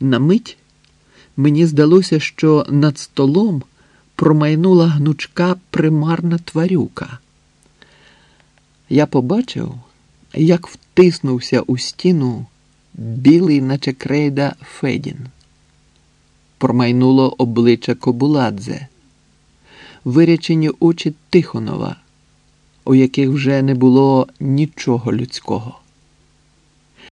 На мить мені здалося, що над столом промайнула гнучка примарна тварюка. Я побачив, як втиснувся у стіну білий, наче крейда Федін. Промайнуло обличчя Кобуладзе, вирячені очі Тихонова, у яких вже не було нічого людського.